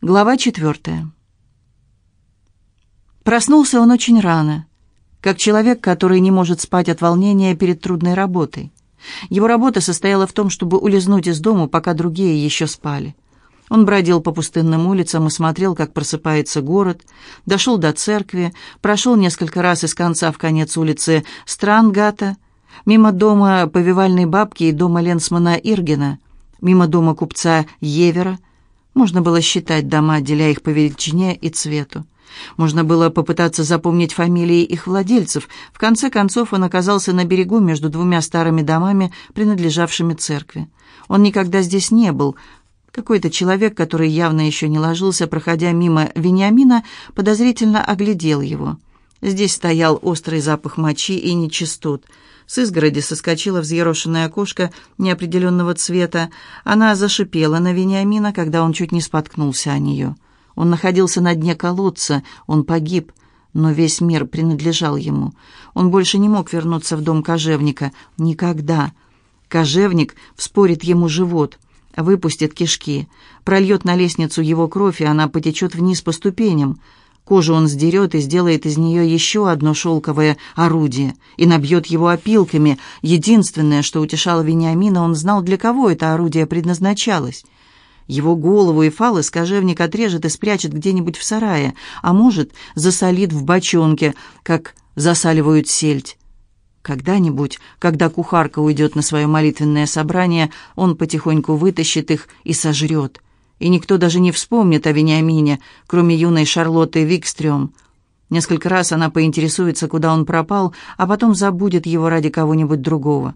Глава четвертая. Проснулся он очень рано, как человек, который не может спать от волнения перед трудной работой. Его работа состояла в том, чтобы улизнуть из дому, пока другие еще спали. Он бродил по пустынным улицам и смотрел, как просыпается город, дошел до церкви, прошел несколько раз из конца в конец улицы Странгата, мимо дома повивальной бабки и дома Ленсмана Иргена, мимо дома купца Евера — можно было считать дома, отделяя их по величине и цвету. Можно было попытаться запомнить фамилии их владельцев. В конце концов он оказался на берегу между двумя старыми домами, принадлежавшими церкви. Он никогда здесь не был. Какой-то человек, который явно еще не ложился, проходя мимо Вениамина, подозрительно оглядел его. Здесь стоял острый запах мочи и нечистот – с изгороди соскочила взъерошенная окошко неопределенного цвета. Она зашипела на Вениамина, когда он чуть не споткнулся о нее. Он находился на дне колодца, он погиб, но весь мир принадлежал ему. Он больше не мог вернуться в дом кожевника. Никогда. Кожевник вспорит ему живот, выпустит кишки, прольет на лестницу его кровь, и она потечет вниз по ступеням. Кожу он сдерет и сделает из нее еще одно шелковое орудие и набьет его опилками. Единственное, что утешало Вениамина, он знал, для кого это орудие предназначалось. Его голову и фалос кожевник отрежет и спрячет где-нибудь в сарае, а может, засолит в бочонке, как засаливают сельдь. Когда-нибудь, когда кухарка уйдет на свое молитвенное собрание, он потихоньку вытащит их и сожрет и никто даже не вспомнит о Вениамине, кроме юной Шарлотты Викстрём. Несколько раз она поинтересуется, куда он пропал, а потом забудет его ради кого-нибудь другого.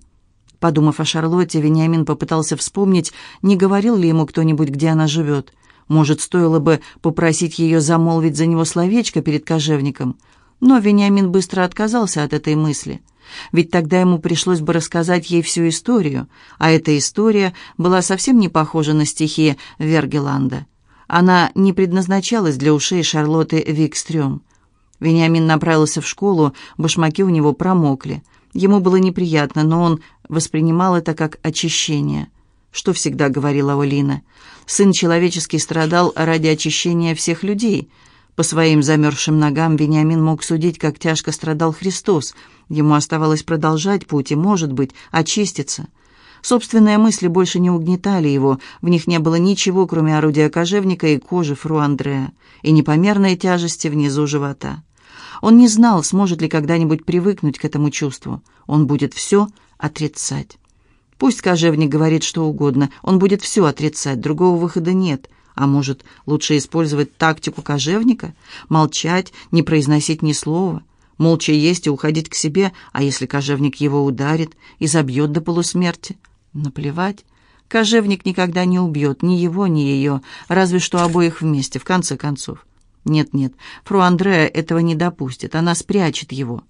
Подумав о Шарлотте, Вениамин попытался вспомнить, не говорил ли ему кто-нибудь, где она живет. Может, стоило бы попросить ее замолвить за него словечко перед кожевником. Но Вениамин быстро отказался от этой мысли – ведь тогда ему пришлось бы рассказать ей всю историю, а эта история была совсем не похожа на стихи Вергеланда. Она не предназначалась для ушей Шарлотты Викстрём. Вениамин направился в школу, башмаки у него промокли. Ему было неприятно, но он воспринимал это как очищение. Что всегда говорила Олина. Сын человеческий страдал ради очищения всех людей – по своим замерзшим ногам Вениамин мог судить, как тяжко страдал Христос. Ему оставалось продолжать путь и, может быть, очиститься. Собственные мысли больше не угнетали его, в них не было ничего, кроме орудия кожевника и кожи фру Андрея, и непомерной тяжести внизу живота. Он не знал, сможет ли когда-нибудь привыкнуть к этому чувству. Он будет все отрицать. Пусть кожевник говорит что угодно, он будет все отрицать, другого выхода нет — а может, лучше использовать тактику кожевника? Молчать, не произносить ни слова, молча есть и уходить к себе, а если кожевник его ударит и забьет до полусмерти? Наплевать. Кожевник никогда не убьет ни его, ни ее, разве что обоих вместе, в конце концов. Нет-нет, фру Андреа этого не допустит, она спрячет его.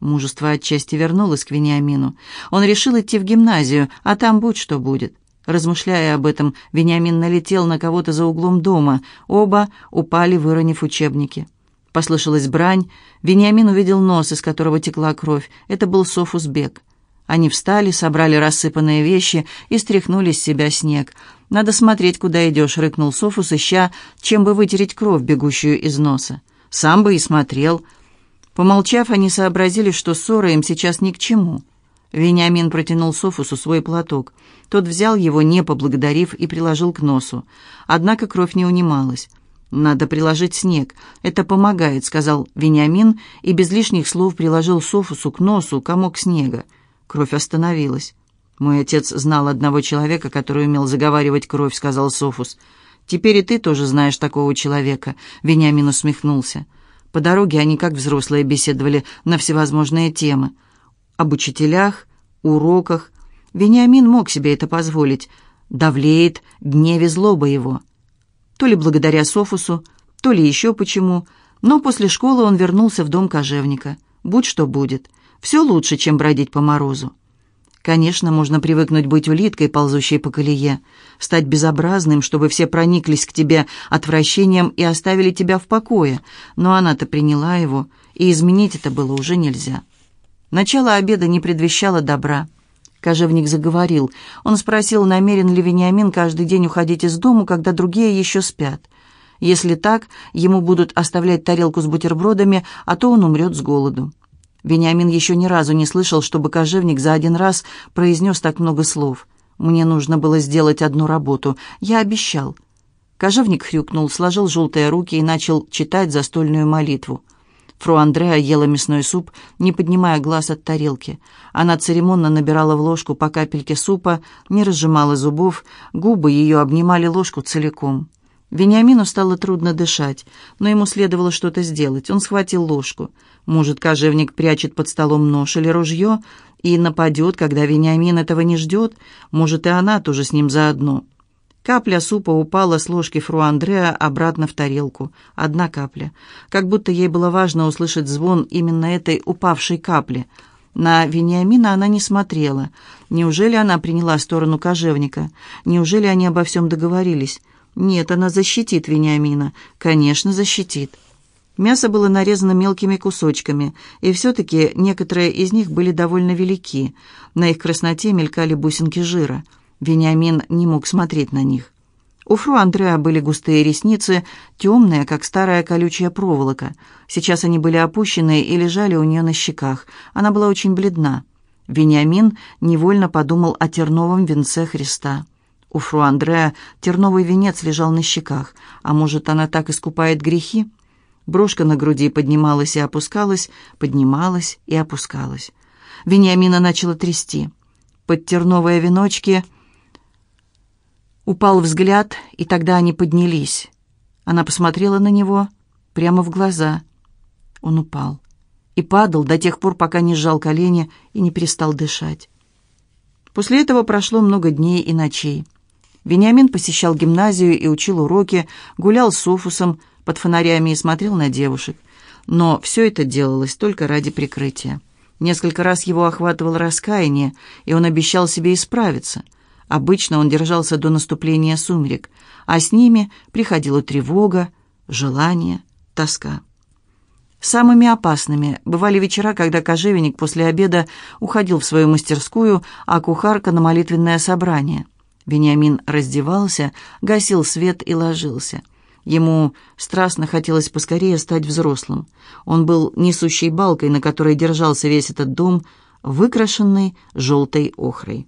Мужество отчасти вернулось к Вениамину. Он решил идти в гимназию, а там будь что будет. Размышляя об этом, Вениамин налетел на кого-то за углом дома. Оба упали, выронив учебники. Послышалась брань. Вениамин увидел нос, из которого текла кровь. Это был Софус Бек. Они встали, собрали рассыпанные вещи и стряхнули с себя снег. «Надо смотреть, куда идешь», — рыкнул Софус, ища, чем бы вытереть кровь, бегущую из носа. «Сам бы и смотрел». Помолчав, они сообразили, что ссора им сейчас ни к чему. Вениамин протянул Софусу свой платок. Тот взял его, не поблагодарив, и приложил к носу. Однако кровь не унималась. «Надо приложить снег. Это помогает», — сказал Вениамин, и без лишних слов приложил Софусу к носу комок снега. Кровь остановилась. «Мой отец знал одного человека, который умел заговаривать кровь», — сказал Софус. «Теперь и ты тоже знаешь такого человека», — Вениамин усмехнулся. По дороге они, как взрослые, беседовали на всевозможные темы об учителях, уроках. Вениамин мог себе это позволить. Давлеет гневе злоба его. То ли благодаря Софусу, то ли еще почему, но после школы он вернулся в дом кожевника. Будь что будет. Все лучше, чем бродить по морозу. Конечно, можно привыкнуть быть улиткой, ползущей по колее, стать безобразным, чтобы все прониклись к тебе отвращением и оставили тебя в покое, но она-то приняла его, и изменить это было уже нельзя. Начало обеда не предвещало добра. Кожевник заговорил. Он спросил, намерен ли Вениамин каждый день уходить из дому, когда другие еще спят. Если так, ему будут оставлять тарелку с бутербродами, а то он умрет с голоду. Вениамин еще ни разу не слышал, чтобы кожевник за один раз произнес так много слов. «Мне нужно было сделать одну работу. Я обещал». Кожевник хрюкнул, сложил желтые руки и начал читать застольную молитву. Фру Андреа ела мясной суп, не поднимая глаз от тарелки. Она церемонно набирала в ложку по капельке супа, не разжимала зубов, губы ее обнимали ложку целиком. Вениамину стало трудно дышать, но ему следовало что-то сделать. Он схватил ложку. Может, кожевник прячет под столом нож или ружье и нападет, когда Вениамин этого не ждет? Может, и она тоже с ним заодно. Капля супа упала с ложки фру Андреа обратно в тарелку. Одна капля. Как будто ей было важно услышать звон именно этой упавшей капли. На Вениамина она не смотрела. Неужели она приняла сторону кожевника? Неужели они обо всем договорились? Нет, она защитит Вениамина. Конечно, защитит. Мясо было нарезано мелкими кусочками, и все-таки некоторые из них были довольно велики. На их красноте мелькали бусинки жира. Вениамин не мог смотреть на них. У фру Андреа были густые ресницы, темные, как старая колючая проволока. Сейчас они были опущены и лежали у нее на щеках. Она была очень бледна. Вениамин невольно подумал о терновом венце Христа. У фру Андреа терновый венец лежал на щеках. А может, она так искупает грехи? Брошка на груди поднималась и опускалась, поднималась и опускалась. Вениамина начала трясти. Под терновые веночки упал взгляд, и тогда они поднялись. Она посмотрела на него прямо в глаза. Он упал и падал до тех пор, пока не сжал колени и не перестал дышать. После этого прошло много дней и ночей. Вениамин посещал гимназию и учил уроки, гулял с Софусом под фонарями и смотрел на девушек. Но все это делалось только ради прикрытия. Несколько раз его охватывало раскаяние, и он обещал себе исправиться. Обычно он держался до наступления сумерек, а с ними приходила тревога, желание, тоска. Самыми опасными бывали вечера, когда кожевенник после обеда уходил в свою мастерскую, а кухарка на молитвенное собрание – Вениамин раздевался, гасил свет и ложился. Ему страстно хотелось поскорее стать взрослым. Он был несущей балкой, на которой держался весь этот дом, выкрашенный желтой охрой.